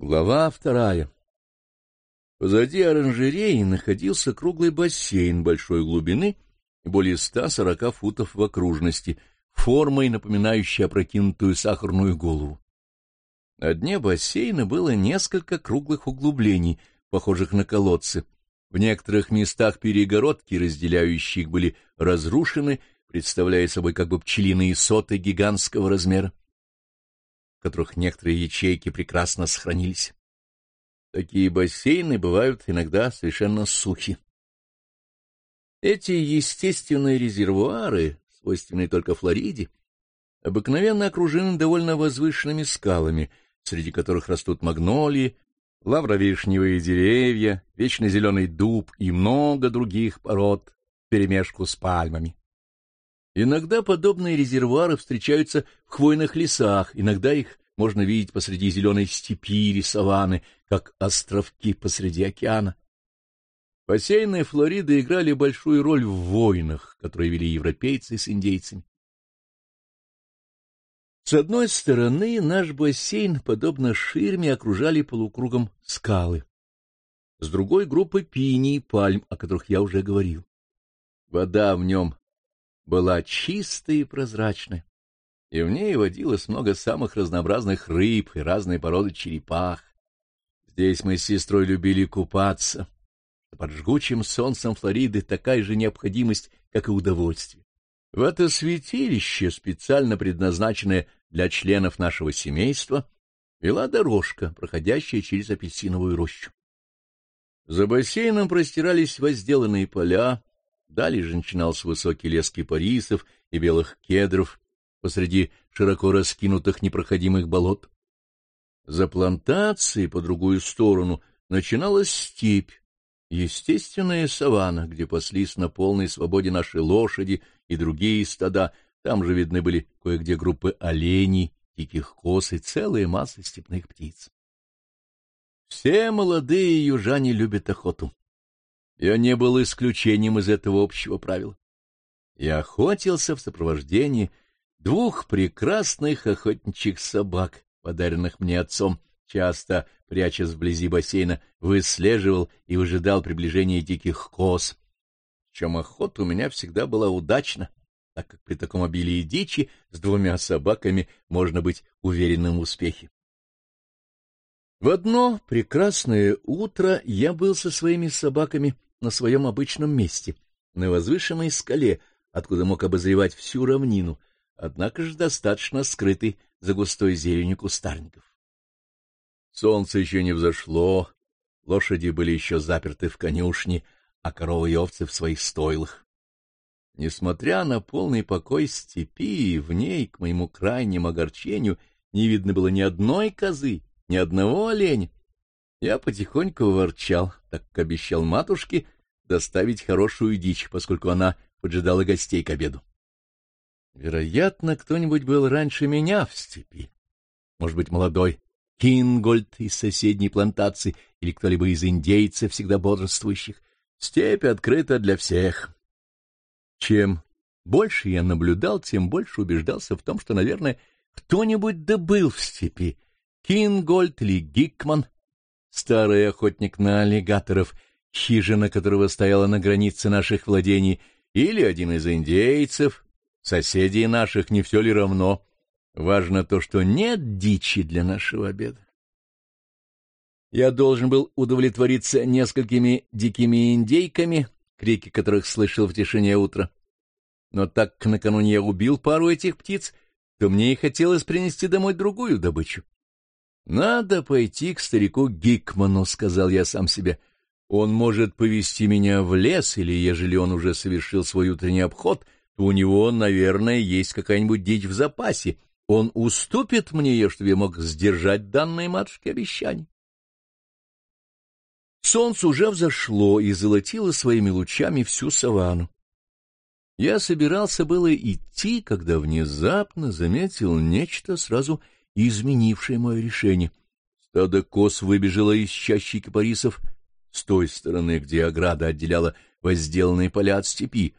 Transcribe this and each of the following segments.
Глава вторая. Позади оранжереи находился круглый бассейн большой глубины и более 140 футов в окружности, формой напоминающей опрокинутую сахарную голову. На дне бассейна было несколько круглых углублений, похожих на колодцы. В некоторых местах перегородки, разделяющие их, были разрушены, представляя собой как бы пчелиные соты гигантского размера в которых некоторые ячейки прекрасно сохранились. Такие бассейны бывают иногда совершенно сухи. Эти естественные резервуары, свойственные только Флориде, обыкновенно окружены довольно возвышенными скалами, среди которых растут магнолии, лавровишневые деревья, вечно зеленый дуб и много других пород вперемешку с пальмами. Иногда подобные резервуары встречаются в хвойных лесах, иногда их можно видеть посреди зеленой степи или саванны, как островки посреди океана. Бассейны Флориды играли большую роль в войнах, которые вели европейцы с индейцами. С одной стороны, наш бассейн, подобно ширме, окружали полукругом скалы. С другой — группа пини и пальм, о которых я уже говорил. Вода в нем была чистая и прозрачная, и в ней водилось много самых разнообразных рыб и разной породы черепах. Здесь мы с сестрой любили купаться. Под жгучим солнцем Флориды такая же необходимость, как и удовольствие. В это святилище, специально предназначенное для членов нашего семейства, вела дорожка, проходящая через апельсиновую рощу. За бассейном простирались возделанные поля, Далее же начинался высокий лес кипарисов и белых кедров посреди широко раскинутых непроходимых болот. За плантацией по другую сторону начиналась степь, естественная саванна, где паслись на полной свободе наши лошади и другие стада, там же видны были кое-где группы оленей, диких коз и целая масса степных птиц. Все молодые южане любят охоту. Я не был исключением из этого общего правила. Я охотился в сопровождении двух прекрасных охотничьих собак, подаренных мне отцом, часто, прячась вблизи бассейна, выслеживал и выжидал приближения диких коз. Чем охота у меня всегда была удачна, так как при таком обилии дичи с двумя собаками можно быть уверенным в успехе. В одно прекрасное утро я был со своими собаками — на своем обычном месте, на возвышенной скале, откуда мог обозревать всю равнину, однако же достаточно скрытый за густой зеленью кустарников. Солнце еще не взошло, лошади были еще заперты в конюшне, а коровы и овцы в своих стойлах. Несмотря на полный покой степи, в ней, к моему крайнему огорчению, не видно было ни одной козы, ни одного оленя. Я потихоньку ворчал, так как обещал матушке доставить хорошую дичь, поскольку она поджидала гостей к обеду. Вероятно, кто-нибудь был раньше меня в степи. Может быть, молодой Кингольд из соседней плантации или кто-либо из индейцев, всегда бодрствующих. Степь открыта для всех. Чем больше я наблюдал, тем больше убеждался в том, что, наверное, кто-нибудь добыл в степи. Кингольд или Гикман — старый охотник на аллигаторов, хижина которого стояла на границе наших владений, или один из индейцев, соседей наших, не все ли равно. Важно то, что нет дичи для нашего обеда. Я должен был удовлетвориться несколькими дикими индейками, крики которых слышал в тишине утра. Но так как накануне я убил пару этих птиц, то мне и хотелось принести домой другую добычу. «Надо пойти к старику Гикману», — сказал я сам себе. «Он может повести меня в лес, или, ежели он уже совершил свой утренний обход, то у него, наверное, есть какая-нибудь дичь в запасе. Он уступит мне ее, чтобы я мог сдержать данное матушке обещание». Солнце уже взошло и золотило своими лучами всю саванну. Я собирался было идти, когда внезапно заметил нечто сразу изменившее мое решение. Стадо коз выбежало из чащи кипарисов с той стороны, где ограда отделяла возделанные поля от степи.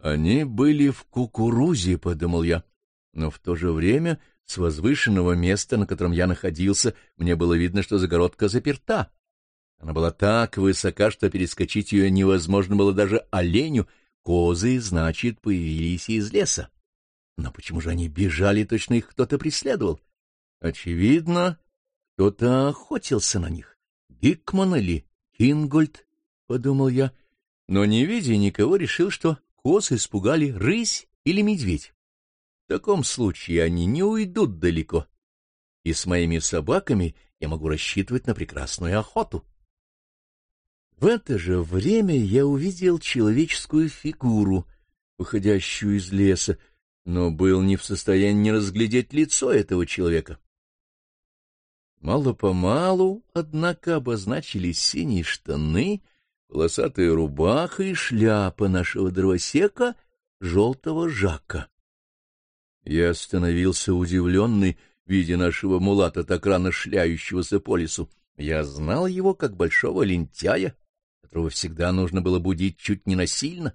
Они были в кукурузе, — подумал я, но в то же время С возвышенного места, на котором я находился, мне было видно, что загородка заперта. Она была так высока, что перескочить ее невозможно было даже оленю. Козы, значит, появились из леса. Но почему же они бежали, точно их кто-то преследовал? Очевидно, кто-то охотился на них. Гикман или Кингольд, — подумал я, но, не видя никого, решил, что коз испугали рысь или медведь. В таком случае они не уйдут далеко, и с моими собаками я могу рассчитывать на прекрасную охоту. В это же время я увидел человеческую фигуру, выходящую из леса, но был не в состоянии разглядеть лицо этого человека. Мало-помалу, однако, обозначились синие штаны, полосатая рубаха и шляпа нашего дровосека, желтого Жака. Я остановился удивленный, видя нашего мулата, так рано шляющегося по лесу. Я знал его как большого лентяя, которого всегда нужно было будить чуть не насильно.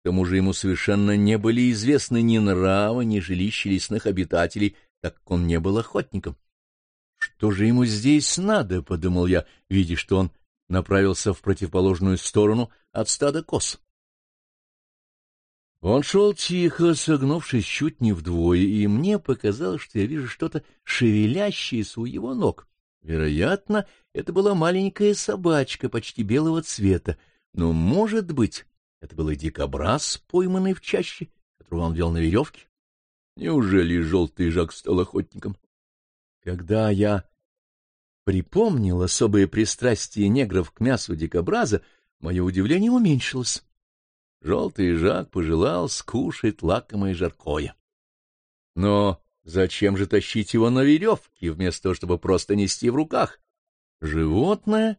К тому же ему совершенно не были известны ни нравы, ни жилища лесных обитателей, так как он не был охотником. Что же ему здесь надо, — подумал я, видя, что он направился в противоположную сторону от стада коз. Он шел тихо, согнувшись чуть не вдвое, и мне показалось, что я вижу что-то шевелящееся у его ног. Вероятно, это была маленькая собачка почти белого цвета, но, может быть, это был и дикобраз, пойманный в чаще, которого он вел на веревке. Неужели желтый Жак стал охотником? Когда я припомнил особое пристрастие негров к мясу дикобраза, мое удивление уменьшилось. Желтый Жак пожелал скушать лакомое жаркое. Но зачем же тащить его на веревке, вместо того, чтобы просто нести в руках? Животное,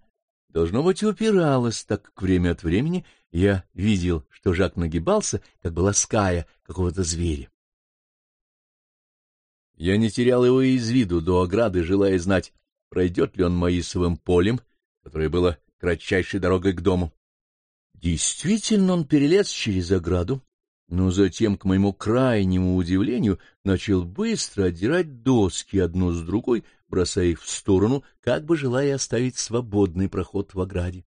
должно быть, упиралось, так как время от времени я видел, что Жак нагибался, как бы лаская какого-то зверя. Я не терял его из виду до ограды, желая знать, пройдет ли он Маисовым полем, которое было кратчайшей дорогой к дому. Действительно, он перелез через ограду, но затем, к моему крайнему удивлению, начал быстро отдирать доски одну с другой, бросая их в сторону, как бы желая оставить свободный проход в ограде.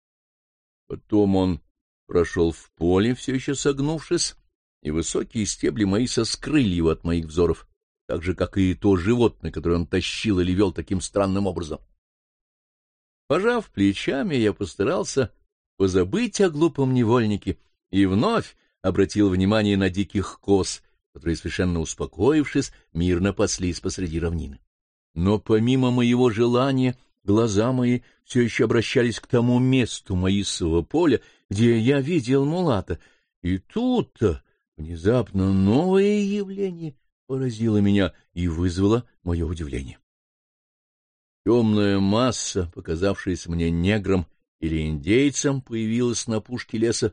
Потом он прошел в поле, все еще согнувшись, и высокие стебли Маиса скрыли его от моих взоров так же, как и то животное, которое он тащил или вел таким странным образом. Пожав плечами, я постарался позабыть о глупом невольнике и вновь обратил внимание на диких коз, которые, совершенно успокоившись, мирно паслись посреди равнины. Но помимо моего желания, глаза мои все еще обращались к тому месту Маисового поля, где я видел Мулата, и тут-то внезапно новое явление — поразило меня и вызвало мое удивление. Темная масса, показавшаяся мне негром или индейцем, появилась на пушке леса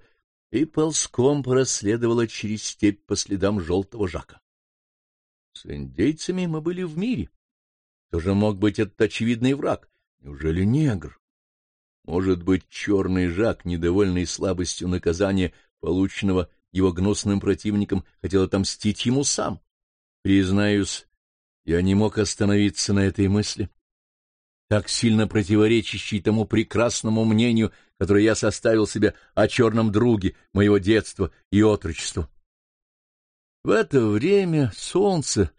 и ползком проследовала через степь по следам желтого жака. С индейцами мы были в мире. Кто же мог быть этот очевидный враг? Неужели негр? Может быть, черный жак, недовольный слабостью наказания, полученного его гнусным противником, хотел отомстить ему сам? Признаюсь, я не мог остановиться на этой мысли, так сильно противоречащей тому прекрасному мнению, которое я составил себе о черном друге моего детства и отрочества. В это время солнце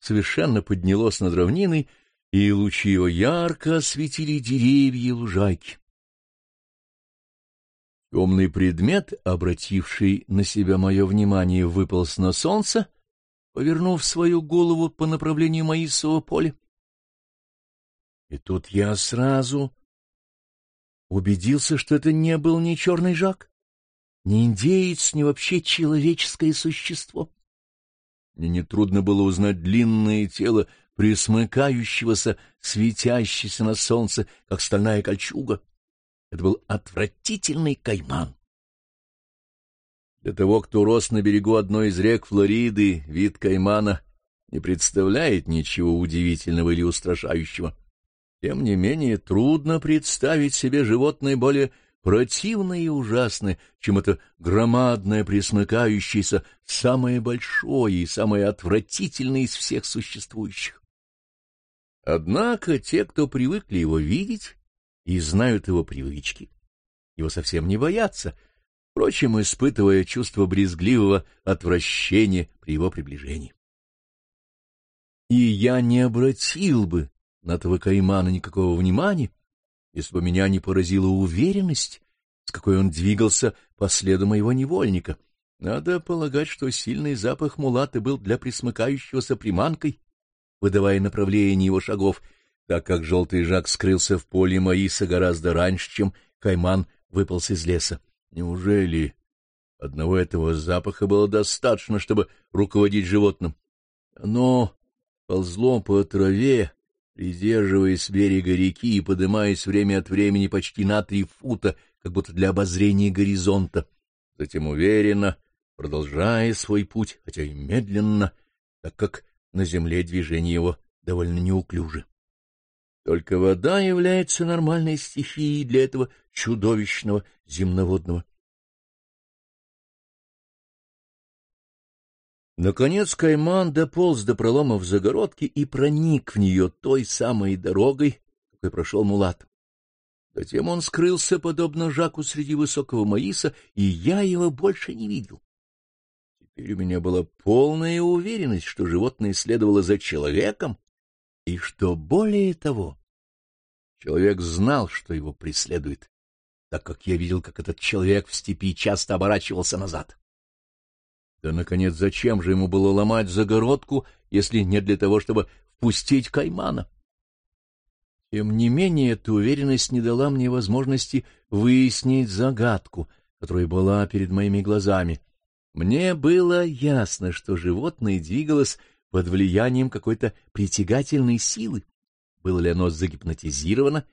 совершенно поднялось над равниной, и лучи его ярко осветили деревья и лужайки. Темный предмет, обративший на себя мое внимание, выполз на солнце повернув свою голову по направлению Маисового поля. И тут я сразу убедился, что это не был ни черный жак, ни индеец, ни вообще человеческое существо. Мне нетрудно было узнать длинное тело, присмыкающегося, светящегося на солнце, как стальная кольчуга. Это был отвратительный кайман. Для того, кто рос на берегу одной из рек Флориды, вид каймана не представляет ничего удивительного или устрашающего. Тем не менее, трудно представить себе животное более противное и ужасное, чем это громадное, присмыкающееся, самое большое и самое отвратительное из всех существующих. Однако те, кто привыкли его видеть и знают его привычки, его совсем не боятся, впрочем, испытывая чувство брезгливого отвращения при его приближении. И я не обратил бы на этого каймана никакого внимания, если бы меня не поразила уверенность, с какой он двигался по следу моего невольника. Надо полагать, что сильный запах мулаты был для присмыкающегося приманкой, выдавая направление его шагов, так как желтый жак скрылся в поле Маиса гораздо раньше, чем Кайман выполз из леса. Неужели одного этого запаха было достаточно, чтобы руководить животным? Оно ползло по траве, придерживаясь берега реки и подымаясь время от времени почти на три фута, как будто для обозрения горизонта, затем уверенно, продолжая свой путь, хотя и медленно, так как на земле движение его довольно неуклюже. Только вода является нормальной стихией для этого чудовищного земноводного Наконец Кайман дополз до пролома в загородке и проник в нее той самой дорогой, какой прошел Мулат. Затем он скрылся, подобно Жаку, среди высокого маиса, и я его больше не видел. Теперь у меня была полная уверенность, что животное следовало за человеком, и что более того, человек знал, что его преследует, так как я видел, как этот человек в степи часто оборачивался назад. Да, наконец, зачем же ему было ломать загородку, если не для того, чтобы впустить каймана? Тем не менее, эта уверенность не дала мне возможности выяснить загадку, которая была перед моими глазами. Мне было ясно, что животное двигалось под влиянием какой-то притягательной силы. Было ли оно загипнотизировано,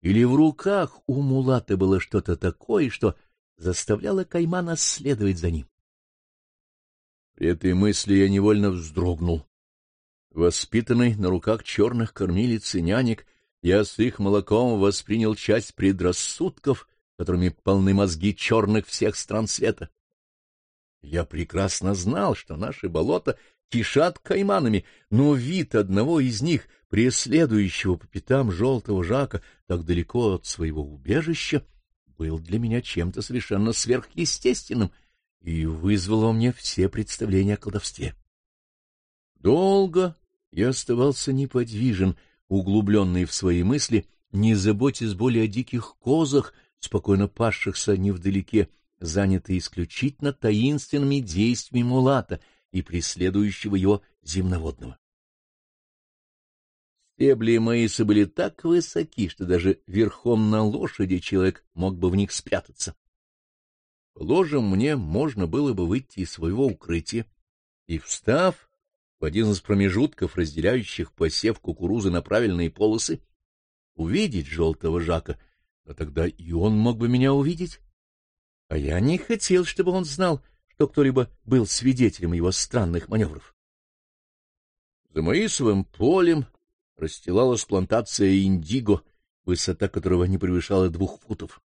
или в руках у мулата было что-то такое, что заставляло каймана следовать за ним. При этой мысли я невольно вздрогнул. Воспитанный на руках черных кормилиц и нянек, я с их молоком воспринял часть предрассудков, которыми полны мозги черных всех стран света. Я прекрасно знал, что наши болота кишат кайманами, но вид одного из них, преследующего по пятам желтого жака так далеко от своего убежища, был для меня чем-то совершенно сверхъестественным — и вызвало во мне все представления о колдовстве. Долго я оставался неподвижен, углубленный в свои мысли, не заботясь более о диких козах, спокойно пасшихся невдалеке, занятый исключительно таинственными действиями мулата и преследующего его земноводного. Стебли Маиса были так высоки, что даже верхом на лошади человек мог бы в них спрятаться. Положим, мне можно было бы выйти из своего укрытия и, встав в один из промежутков, разделяющих посев кукурузы на правильные полосы, увидеть желтого Жака, но тогда и он мог бы меня увидеть. А я не хотел, чтобы он знал, что кто-либо был свидетелем его странных маневров. За Маисовым полем расстилалась плантация индиго, высота которого не превышала двух футов.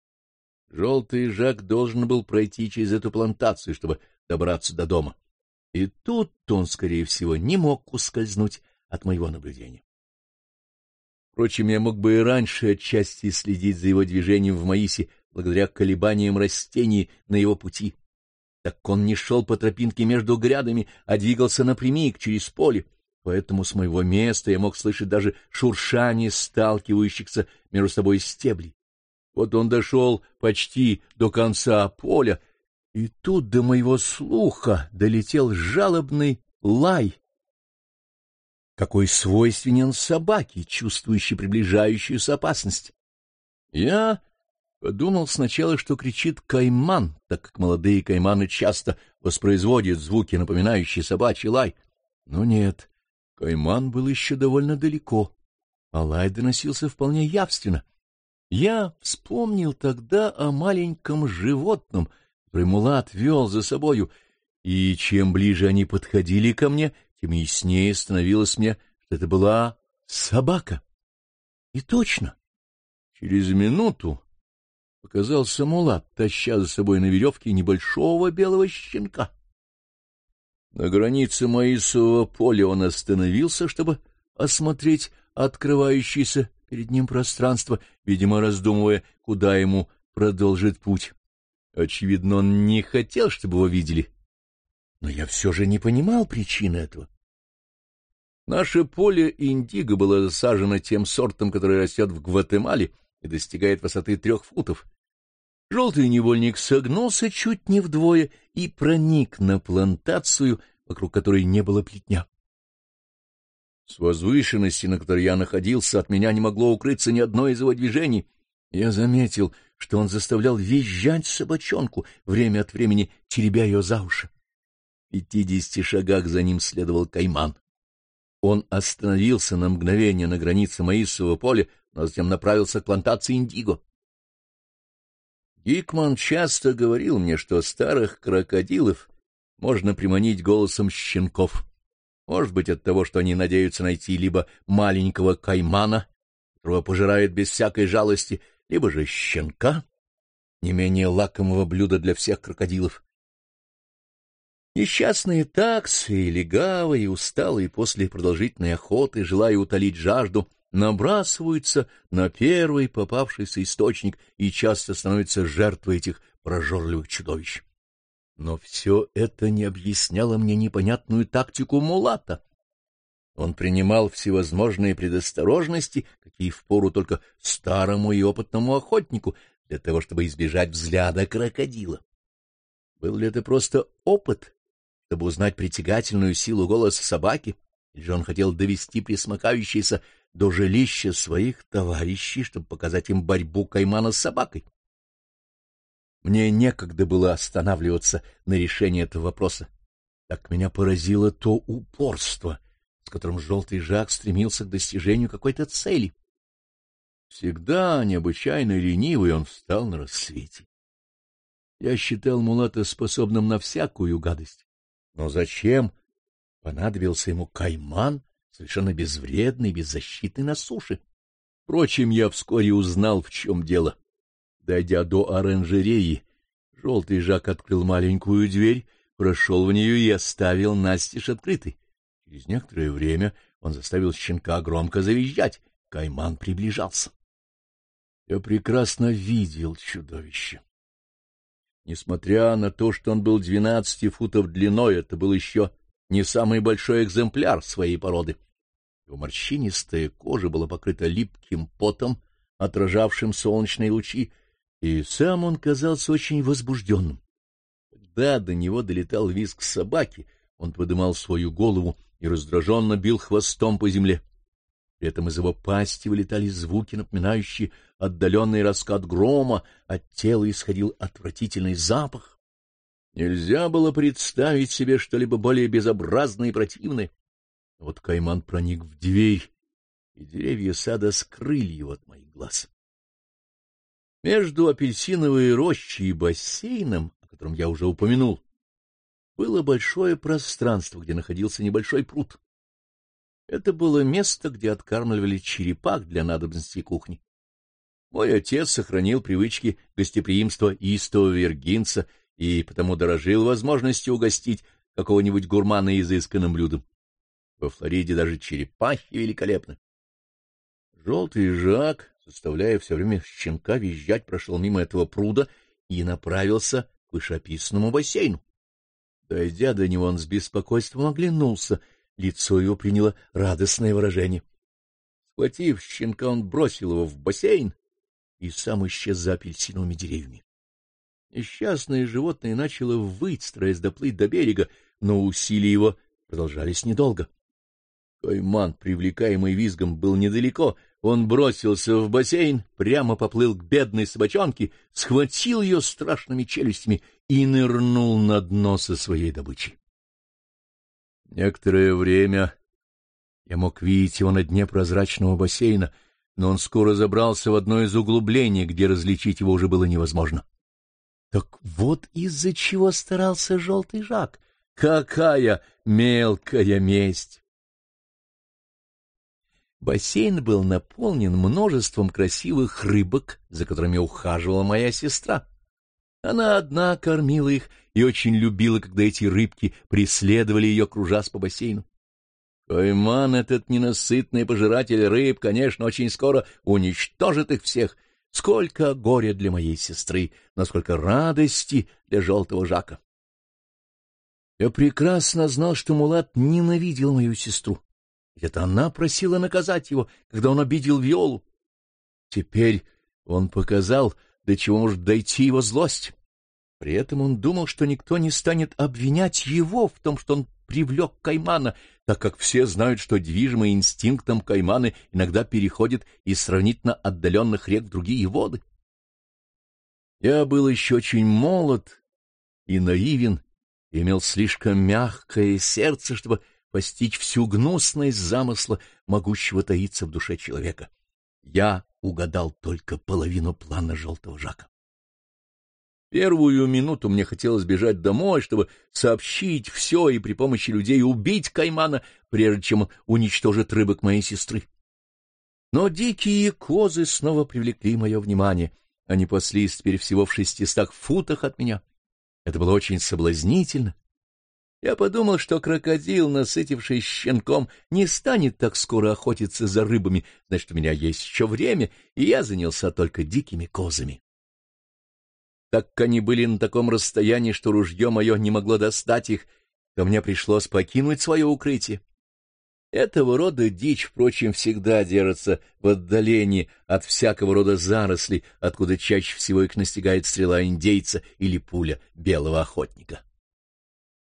Желтый Жак должен был пройти через эту плантацию, чтобы добраться до дома. И тут он, скорее всего, не мог ускользнуть от моего наблюдения. Впрочем, я мог бы и раньше отчасти следить за его движением в Маисе, благодаря колебаниям растений на его пути. Так он не шел по тропинке между грядами, а двигался напрямик через поле, поэтому с моего места я мог слышать даже шуршание сталкивающихся между собой стеблей. Вот он дошел почти до конца поля, и тут до моего слуха долетел жалобный лай, какой свойственен собаке, чувствующей приближающуюся опасность. Я подумал сначала, что кричит кайман, так как молодые кайманы часто воспроизводят звуки, напоминающие собачий лай. Но нет, кайман был еще довольно далеко, а лай доносился вполне явственно — я вспомнил тогда о маленьком животном, который вел за собою, и чем ближе они подходили ко мне, тем яснее становилось мне, что это была собака. И точно, через минуту показался мулат, таща за собой на веревке небольшого белого щенка. На границе Маисового поля он остановился, чтобы осмотреть открывающееся перед ним пространство, видимо, раздумывая, куда ему продолжит путь. Очевидно, он не хотел, чтобы его видели. Но я все же не понимал причины этого. Наше поле индиго было засажено тем сортом, который растет в Гватемале и достигает высоты трех футов. Желтый невольник согнулся чуть не вдвое и проник на плантацию, вокруг которой не было плетня. С возвышенности, на которой я находился, от меня не могло укрыться ни одно из его движений. Я заметил, что он заставлял визжать собачонку, время от времени теребя ее за уши. В пятидесяти шагах за ним следовал кайман. Он остановился на мгновение на границе Маисового поля, но затем направился к плантации Индиго. Гикман часто говорил мне, что старых крокодилов можно приманить голосом щенков. Может быть, от того, что они надеются найти либо маленького каймана, которого пожирают без всякой жалости, либо же щенка, не менее лакомого блюда для всех крокодилов. Несчастные таксы и легавые, усталые после продолжительной охоты, желая утолить жажду, набрасываются на первый попавшийся источник и часто становятся жертвой этих прожорливых чудовищ. Но все это не объясняло мне непонятную тактику Мулата. Он принимал всевозможные предосторожности, какие впору только старому и опытному охотнику, для того, чтобы избежать взгляда крокодила. Был ли это просто опыт, чтобы узнать притягательную силу голоса собаки, или же он хотел довести присмыкающийся до жилища своих товарищей, чтобы показать им борьбу каймана с собакой? Мне некогда было останавливаться на решении этого вопроса. Так меня поразило то упорство, с которым желтый Жак стремился к достижению какой-то цели. Всегда необычайно ленивый он встал на рассвете. Я считал Мулата способным на всякую гадость. Но зачем понадобился ему кайман, совершенно безвредный, беззащитный на суше? Впрочем, я вскоре узнал, в чем дело. Дойдя до оранжереи, желтый Жак открыл маленькую дверь, прошел в нее и оставил настежь открытой. Через некоторое время он заставил щенка громко завизжать. Кайман приближался. Я прекрасно видел чудовище. Несмотря на то, что он был двенадцати футов длиной, это был еще не самый большой экземпляр своей породы. Его морщинистая кожа была покрыта липким потом, отражавшим солнечные лучи, и сам он казался очень возбужденным. Когда до него долетал визг собаки, он подымал свою голову и раздраженно бил хвостом по земле. При этом из его пасти вылетали звуки, напоминающие отдаленный раскат грома, от тела исходил отвратительный запах. Нельзя было представить себе что-либо более безобразное и противное. Вот Кайман проник в дверь, и деревья сада скрыли его от моих глаз. Между апельсиновой рощей и бассейном, о котором я уже упомянул, было большое пространство, где находился небольшой пруд. Это было место, где откармливали черепах для надобностей кухни. Мой отец сохранил привычки гостеприимства истого вергинца и потому дорожил возможностью угостить какого-нибудь гурмана изысканным блюдом. Во Флориде даже черепахи великолепны. Желтый Жак, заставляя все время щенка визжать, прошел мимо этого пруда и направился к вышеописанному бассейну. Дойдя до него, он с беспокойством оглянулся — Лицо его приняло радостное выражение. Схватив щенка, он бросил его в бассейн и сам исчез за апельсиновыми деревьями. Несчастное животное начало выть, стараясь доплыть до берега, но усилия его продолжались недолго. Кайман, привлекаемый визгом, был недалеко. Он бросился в бассейн, прямо поплыл к бедной собачонке, схватил ее страшными челюстями и нырнул на дно со своей добычей. Некоторое время я мог видеть его на дне прозрачного бассейна, но он скоро забрался в одно из углублений, где различить его уже было невозможно. Так вот из-за чего старался желтый Жак. Какая мелкая месть! Бассейн был наполнен множеством красивых рыбок, за которыми ухаживала моя сестра. Она одна кормила их и очень любила, когда эти рыбки преследовали ее, кружась по бассейну. Кайман, этот ненасытный пожиратель рыб, конечно, очень скоро уничтожит их всех. Сколько горя для моей сестры, насколько радости для желтого Жака. Я прекрасно знал, что Мулат ненавидел мою сестру. Ведь это она просила наказать его, когда он обидел Виолу. Теперь он показал, до чего может дойти его злость. При этом он думал, что никто не станет обвинять его в том, что он привлек Каймана, так как все знают, что движимые инстинктом Кайманы иногда переходят из сравнительно отдаленных рек в другие воды. Я был еще очень молод и наивен, имел слишком мягкое сердце, чтобы постичь всю гнусность замысла, могущего таиться в душе человека. Я угадал только половину плана желтого Жака. Первую минуту мне хотелось бежать домой, чтобы сообщить все и при помощи людей убить Каймана, прежде чем он уничтожит рыбок моей сестры. Но дикие козы снова привлекли мое внимание. Они паслись теперь всего в шестистах футах от меня. Это было очень соблазнительно. Я подумал, что крокодил, насытившись щенком, не станет так скоро охотиться за рыбами, значит, у меня есть еще время, и я занялся только дикими козами так как они были на таком расстоянии, что ружье мое не могло достать их, то мне пришлось покинуть свое укрытие. Этого рода дичь, впрочем, всегда держится в отдалении от всякого рода зарослей, откуда чаще всего их настигает стрела индейца или пуля белого охотника.